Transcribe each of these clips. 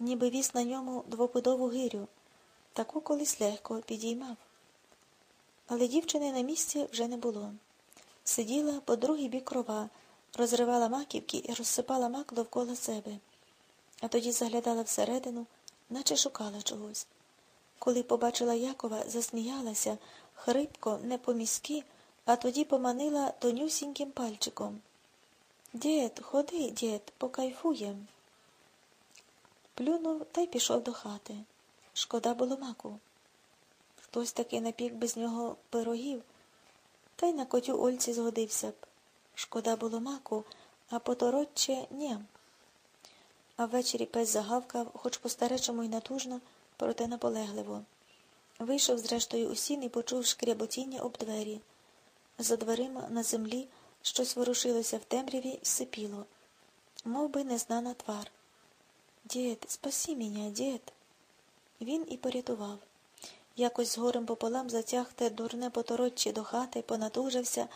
ніби віз на ньому двопудову гирю, таку колись легко підіймав. Але дівчини на місці вже не було. Сиділа по другий бік крова, розривала маківки і розсипала мак довкола себе, а тоді заглядала всередину, наче шукала чогось. Коли побачила Якова, засміялася, хрипко, не по міськи, а тоді поманила тонюсіньким пальчиком. Дід, ходи, дід, покайфуєм. Плюнув та й пішов до хати. Шкода було маку. Хтось таки напік без нього пирогів, та й на котю Ольці згодився б. Шкода було маку, а поторочче ні. А ввечері пес загавкав, хоч по старечому й натужно, проте наполегливо. Вийшов, зрештою, у сін і почув шкряботіння об двері. За дверима на землі щось ворушилося в темряві і сипіло, мов би незнана твар. Дід, спасі мене, дід. Він і порятував. Якось з горем пополам затяг те дурне потороччі до хати, понатужився,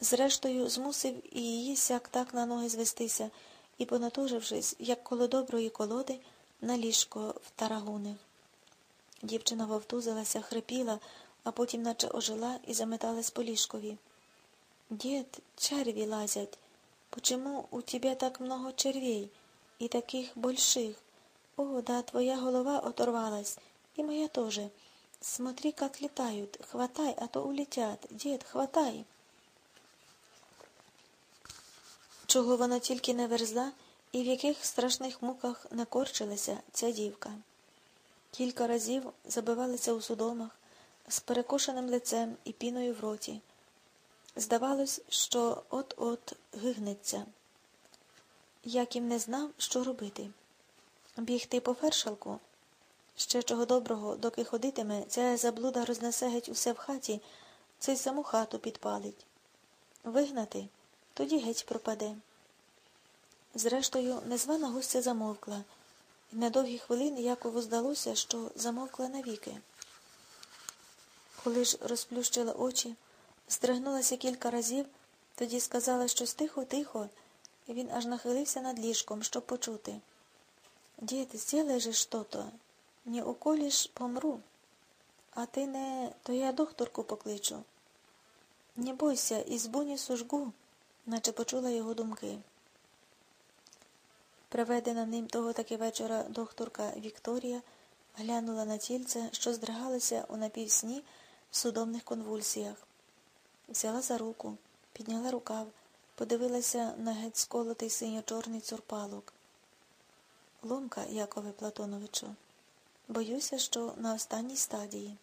зрештою, змусив і її сяк так на ноги звестися, і, понатужившись, як коло доброї колоди, на ліжко втарагунив. Дівчина вовтузилася, хрипіла, а потім наче ожила і заметалась по ліжкові. Дід, черві лазять. Почему у тебе так много червей и таких больших? О, да, твоя голова оторвалась, и моя тоже. Смотри, как летают. Хватай, а то улетят. Дід, хватай. Чого вона тільки не верзла і в яких страшних муках не корчилася ця дівка. Кілька разів забивалася у судомах з перекошеним лицем і піною в роті. Здавалось, що от-от гигнеться. Яким не знав, що робити. Бігти по фершалку. Ще чого доброго, доки ходитиме, ця заблуда рознесе геть усе в хаті, це й саму хату підпалить. Вигнати, тоді геть пропаде. Зрештою, незвана гостя замовкла, і на довгі хвилини Якову здалося, що замовкла навіки. Коли ж розплющила очі, Стригнулася кілька разів, тоді сказала щось тихо-тихо, він аж нахилився над ліжком, щоб почути. Дід, зделай же что-то, не уколіш, помру. А ти не, то я докторку покличу. Не бойся, ізбу не сужгу, наче почула його думки. Приведена ним того таки вечора докторка Вікторія глянула на тільце, що здригалося у напівсні в судомних конвульсіях. Взяла за руку, підняла рукав, подивилася на геть сколотий синьо-чорний цурпалок. Ломка, Якове Платоновичу, боюся, що на останній стадії.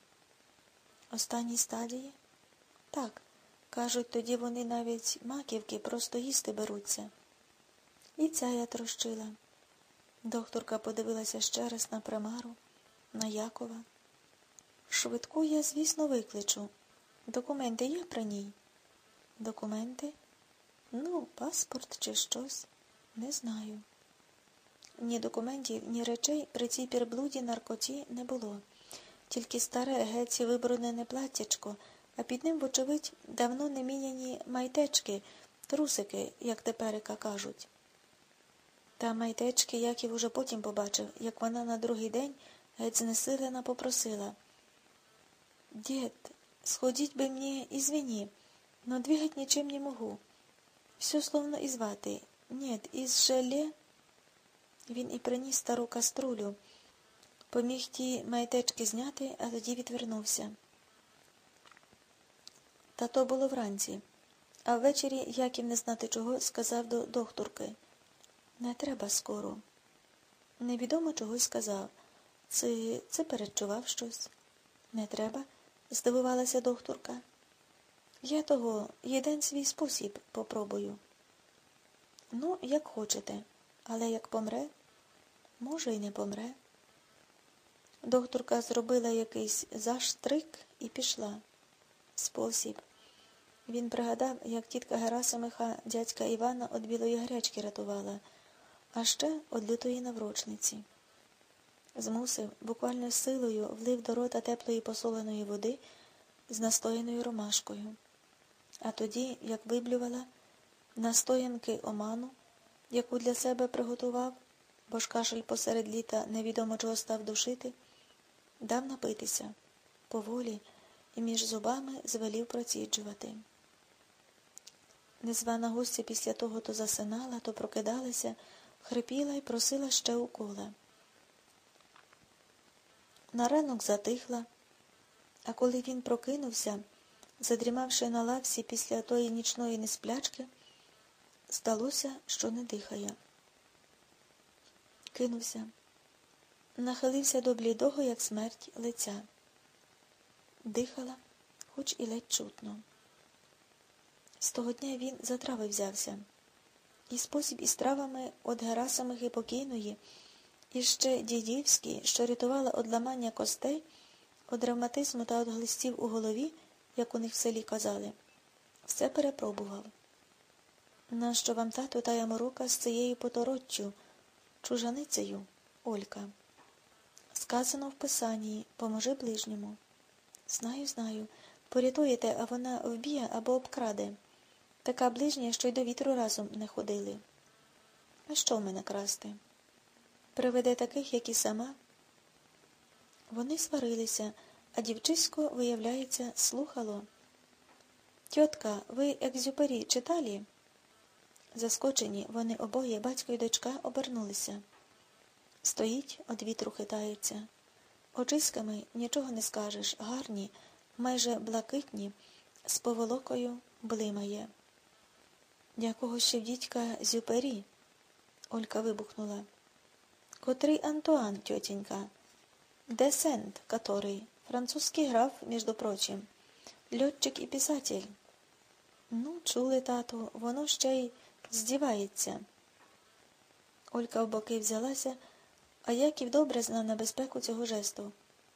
Останній стадії? Так. Кажуть, тоді вони навіть маківки просто їсти беруться. І ця я трощила. Докторка подивилася ще раз на Примару, на Якова. Швидку я, звісно, викличу. Документи є при ній? Документи? Ну, паспорт чи щось. Не знаю. Ні документів, ні речей при цій пірблуді наркоті не було. Тільки старе геці вибронене платтячко, а під ним, вочевидь, давно не міняні майтечки, трусики, як теперика кажуть. Та майтечки Яків уже потім побачив, як вона на другий день геть знесилена попросила. Дід, Сходить бы мне, извини, но двигать ничем не могу. Все словно из ваты. Нет, із желе. Він і приніс стару каструлю, поміг ті маєтечки зняти, а тоді відвернувся. Та то було вранці, а ввечері, як їм не знати чого, сказав до докторки Не треба скоро. Невідомо чогось сказав. Це, це передчував щось. Не треба здивувалася докторка. Я того єдин свій спосіб попробую. Ну, як хочете, але як помре, може, й не помре. Докторка зробила якийсь заштрик і пішла. Спосіб. Він пригадав, як тітка Герасимиха дядька Івана від білої гарячки рятувала, а ще від лютої наврочниці змусив, буквально силою влив до рота теплої посоленої води з настояною ромашкою, а тоді, як виблювала, настоянки оману, яку для себе приготував, бо ж кашель посеред літа невідомо чого став душити, дав напитися поволі і між зубами звелів проціджувати. Незвана гостя після того то засинала, то прокидалася, хрипіла і просила ще укола. На ранок затихла, а коли він прокинувся, задрімавши на лавці після тої нічної несплячки, здалося, що не дихає. Кинувся, нахилився до блідого, як смерть, лиця. Дихала, хоч і ледь чутно. З того дня він за трави взявся. І спосіб із травами от Герасимихи покійної, і ще дідівські, що рятували од ламання костей, од ревматизму та од глистів у голові, як у них в селі казали, все перепробував. Нащо вам тату тая морока з цією потороччю, чужаницею, Олька? Сказано в Писанні поможи ближньому. Знаю, знаю. Порятуєте, а вона вб'є або обкраде. Така ближня, що й до вітру разом не ходили. А що в мене красти? Приведе таких, як і сама. Вони сварилися, а дівчисько, виявляється, слухало. Тьотка, ви екзюпері читалі? Заскочені, вони обоє, батько і дочка, обернулися. Стоїть, од вітру хитається. Очиськами нічого не скажеш, гарні, майже блакитні, з поволокою блимає. Якого ще дідька зюпері? Олька вибухнула. Котрий Антуан, тьотенька? Де Сент, который? Французький граф, між прочим. Льотчик і писатель. Ну, чули, тату, воно ще й здівається. Олька в боки взялася, а Яків добре знав небезпеку цього жесту.